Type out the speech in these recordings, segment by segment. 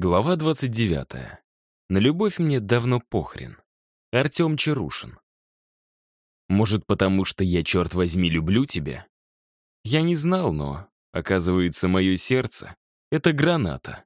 Глава 29. На любовь мне давно похрен. Артем Чарушин. Может, потому что я, черт возьми, люблю тебя? Я не знал, но, оказывается, мое сердце — это граната.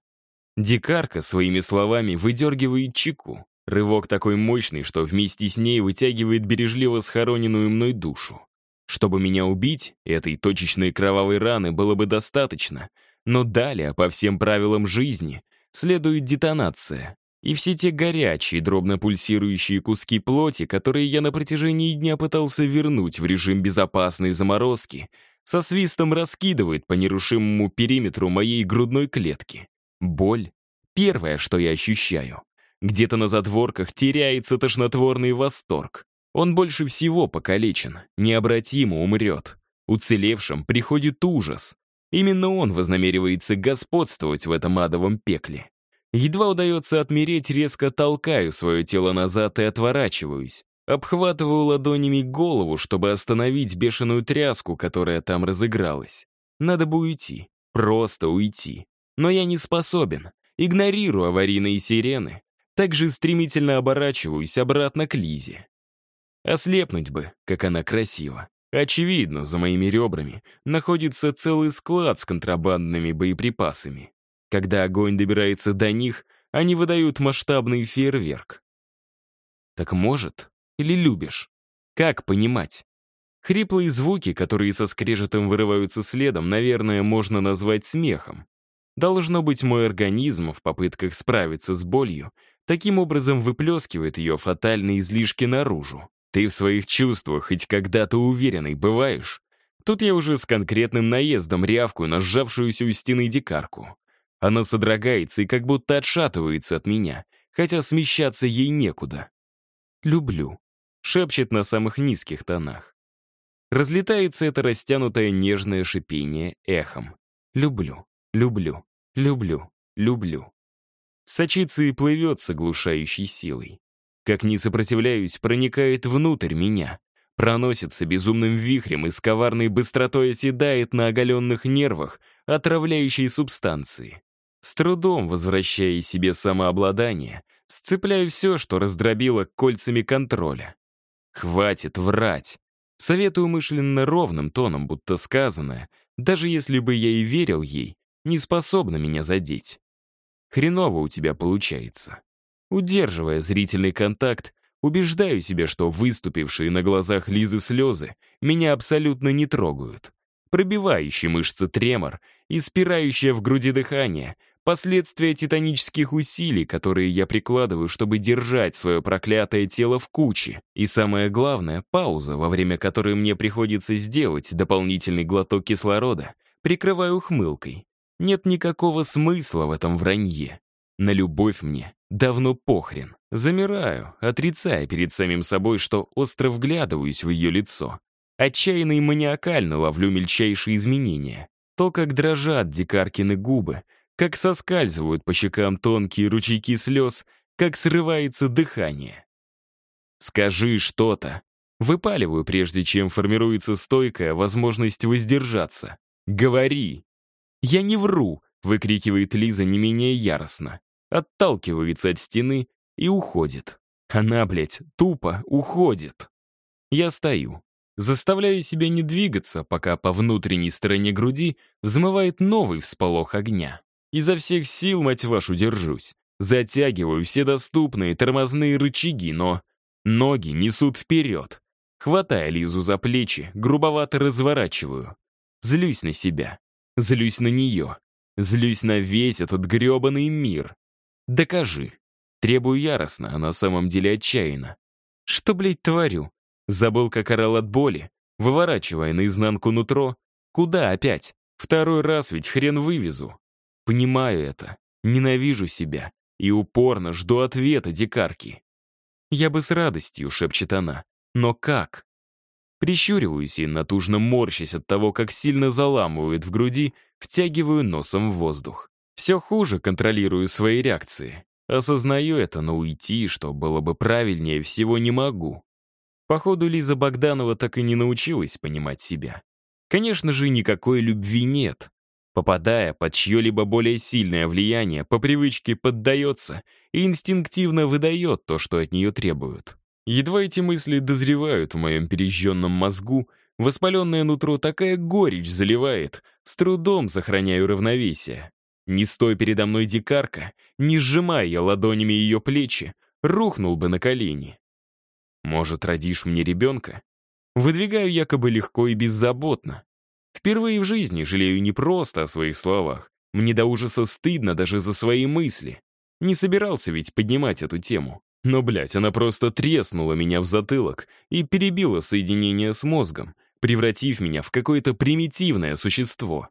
Дикарка своими словами выдергивает чеку. Рывок такой мощный, что вместе с ней вытягивает бережливо схороненную мной душу. Чтобы меня убить, этой точечной кровавой раны было бы достаточно, но далее, по всем правилам жизни — следует детонация. И все те горячие, дробно пульсирующие куски плоти, которые я на протяжении дня пытался вернуть в режим безопасной заморозки, со свистом раскидывает по нерушимому периметру моей грудной клетки. Боль — первое, что я ощущаю. Где-то на задворках теряется тошнотворный восторг. Он больше всего покалечен, необратимо умрет. Уцелевшим приходит ужас. Именно он вознамеривается господствовать в этом адовом пекле. Едва удается отмереть, резко толкаю свое тело назад и отворачиваюсь. Обхватываю ладонями голову, чтобы остановить бешеную тряску, которая там разыгралась. Надо бы уйти. Просто уйти. Но я не способен. Игнорирую аварийные сирены. Также стремительно оборачиваюсь обратно к Лизе. Ослепнуть бы, как она красива. Очевидно, за моими ребрами находится целый склад с контрабандными боеприпасами. Когда огонь добирается до них, они выдают масштабный фейерверк. Так может? Или любишь? Как понимать? Хриплые звуки, которые со скрежетом вырываются следом, наверное, можно назвать смехом. Должно быть, мой организм в попытках справиться с болью таким образом выплескивает ее фатальные излишки наружу. Ты в своих чувствах хоть когда-то уверенный бываешь? Тут я уже с конкретным наездом рявкую на сжавшуюся у стены дикарку. Она содрогается и как будто отшатывается от меня, хотя смещаться ей некуда. «Люблю», — шепчет на самых низких тонах. Разлетается это растянутое нежное шипение эхом. «Люблю, люблю, люблю, люблю». Сочится и плывет с оглушающей силой. Как не сопротивляюсь, проникает внутрь меня. Проносится безумным вихрем и с коварной быстротой оседает на оголенных нервах отравляющей субстанции. С трудом возвращая себе самообладание, сцепляю все, что раздробило кольцами контроля. Хватит врать. Советую мысленно ровным тоном, будто сказанное, даже если бы я и верил ей, не способна меня задеть. Хреново у тебя получается. Удерживая зрительный контакт, убеждаю себя, что выступившие на глазах Лизы слезы меня абсолютно не трогают. Пробивающий мышцы тремор и спирающее в груди дыхание — последствия титанических усилий, которые я прикладываю, чтобы держать свое проклятое тело в куче. И самое главное — пауза, во время которой мне приходится сделать дополнительный глоток кислорода, прикрываю ухмылкой. Нет никакого смысла в этом вранье. На любовь мне Давно похрен. Замираю, отрицая перед самим собой, что остро вглядываюсь в ее лицо. Отчаянно и маниакально ловлю мельчайшие изменения. То, как дрожат дикаркины губы, как соскальзывают по щекам тонкие ручейки слез, как срывается дыхание. «Скажи что-то». Выпаливаю, прежде чем формируется стойкая возможность воздержаться. «Говори!» «Я не вру!» — выкрикивает Лиза не менее яростно отталкивается от стены и уходит. Она, блядь, тупо уходит. Я стою. Заставляю себя не двигаться, пока по внутренней стороне груди взмывает новый всполох огня. Изо всех сил, мать вашу, держусь. Затягиваю все доступные тормозные рычаги, но ноги несут вперед. Хватая Лизу за плечи, грубовато разворачиваю. Злюсь на себя. Злюсь на нее. Злюсь на весь этот гребаный мир. Докажи. Требую яростно, а на самом деле отчаянно. Что, блядь, творю? Забыл, как орал от боли, выворачивая наизнанку нутро. Куда опять? Второй раз ведь хрен вывезу. Понимаю это, ненавижу себя и упорно жду ответа дикарки. Я бы с радостью, шепчет она. Но как? Прищуриваюсь и, натужно морщась от того, как сильно заламывает в груди, втягиваю носом в воздух. Все хуже контролирую свои реакции. Осознаю это, но уйти, что было бы правильнее, всего не могу. Походу, Лиза Богданова так и не научилась понимать себя. Конечно же, никакой любви нет. Попадая под чье-либо более сильное влияние, по привычке поддается и инстинктивно выдает то, что от нее требуют. Едва эти мысли дозревают в моем пережженном мозгу, воспаленное нутро такая горечь заливает, с трудом сохраняю равновесие. Не стой передо мной дикарка, не сжимая я ладонями ее плечи, рухнул бы на колени. Может, родишь мне ребенка? Выдвигаю якобы легко и беззаботно. Впервые в жизни жалею не просто о своих словах. Мне до ужаса стыдно даже за свои мысли. Не собирался ведь поднимать эту тему. Но, блядь, она просто треснула меня в затылок и перебила соединение с мозгом, превратив меня в какое-то примитивное существо.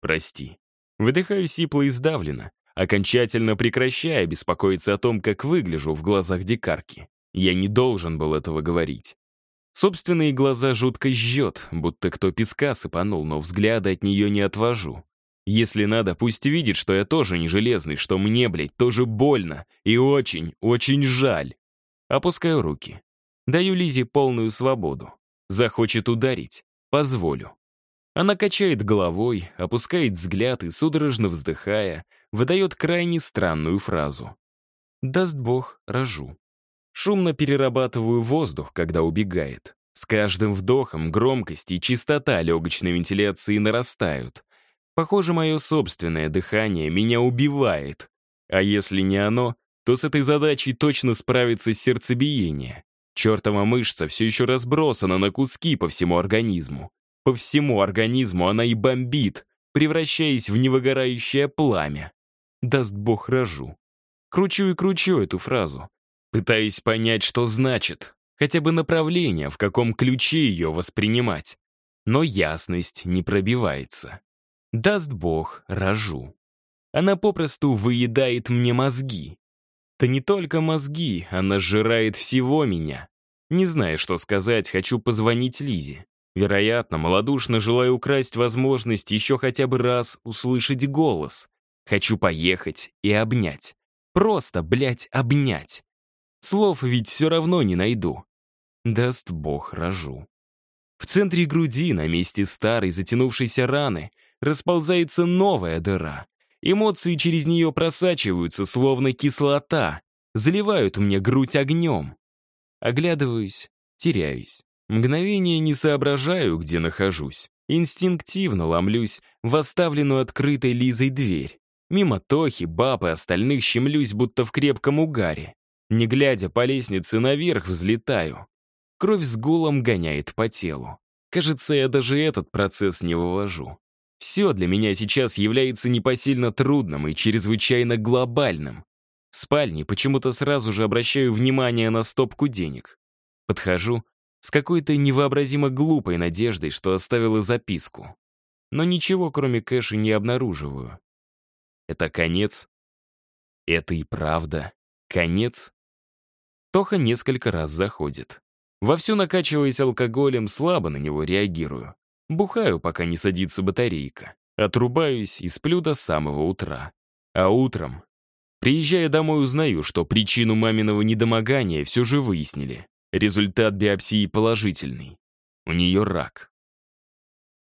Прости. Выдыхаю сипло и сдавленно, окончательно прекращая беспокоиться о том, как выгляжу в глазах дикарки. Я не должен был этого говорить. Собственные глаза жутко жжет, будто кто песка сыпанул, но взгляда от нее не отвожу. Если надо, пусть видит, что я тоже не железный, что мне, блядь, тоже больно и очень, очень жаль. Опускаю руки. Даю Лизе полную свободу. Захочет ударить — позволю. Она качает головой, опускает взгляд и, судорожно вздыхая, выдает крайне странную фразу. «Даст Бог, рожу». Шумно перерабатываю воздух, когда убегает. С каждым вдохом громкость и частота легочной вентиляции нарастают. Похоже, мое собственное дыхание меня убивает. А если не оно, то с этой задачей точно справится сердцебиение. Чертова мышца все еще разбросана на куски по всему организму. По всему организму она и бомбит, превращаясь в невыгорающее пламя. Даст бог рожу. Кручу и кручу эту фразу. Пытаясь понять, что значит, хотя бы направление, в каком ключе ее воспринимать. Но ясность не пробивается. Даст Бог, рожу. Она попросту выедает мне мозги. Да не только мозги, она сжирает всего меня. Не зная, что сказать, хочу позвонить Лизе. Вероятно, малодушно желаю украсть возможность еще хотя бы раз услышать голос. Хочу поехать и обнять. Просто, блядь, обнять. Слов ведь все равно не найду. Даст Бог, рожу. В центре груди, на месте старой затянувшейся раны, расползается новая дыра. Эмоции через нее просачиваются, словно кислота, заливают мне грудь огнем. Оглядываюсь, теряюсь. Мгновение не соображаю, где нахожусь. Инстинктивно ломлюсь в оставленную открытой Лизой дверь. Мимо Тохи, баб и остальных щемлюсь, будто в крепком угаре. Не глядя по лестнице наверх, взлетаю. Кровь с гулом гоняет по телу. Кажется, я даже этот процесс не вывожу. Все для меня сейчас является непосильно трудным и чрезвычайно глобальным. В спальне почему-то сразу же обращаю внимание на стопку денег. Подхожу с какой-то невообразимо глупой надеждой, что оставила записку. Но ничего, кроме кэша, не обнаруживаю. Это конец? Это и правда конец? Тоха несколько раз заходит. Вовсю накачиваясь алкоголем, слабо на него реагирую. Бухаю, пока не садится батарейка. Отрубаюсь и сплю до самого утра. А утром, приезжая домой, узнаю, что причину маминого недомогания все же выяснили. Результат биопсии положительный. У нее рак.